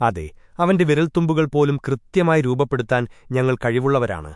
അതെ അവന്റെ വിരൽത്തുമ്പുകൾ പോലും കൃത്യമായി രൂപപ്പെടുത്താൻ ഞങ്ങൾ കഴിവുള്ളവരാണ്.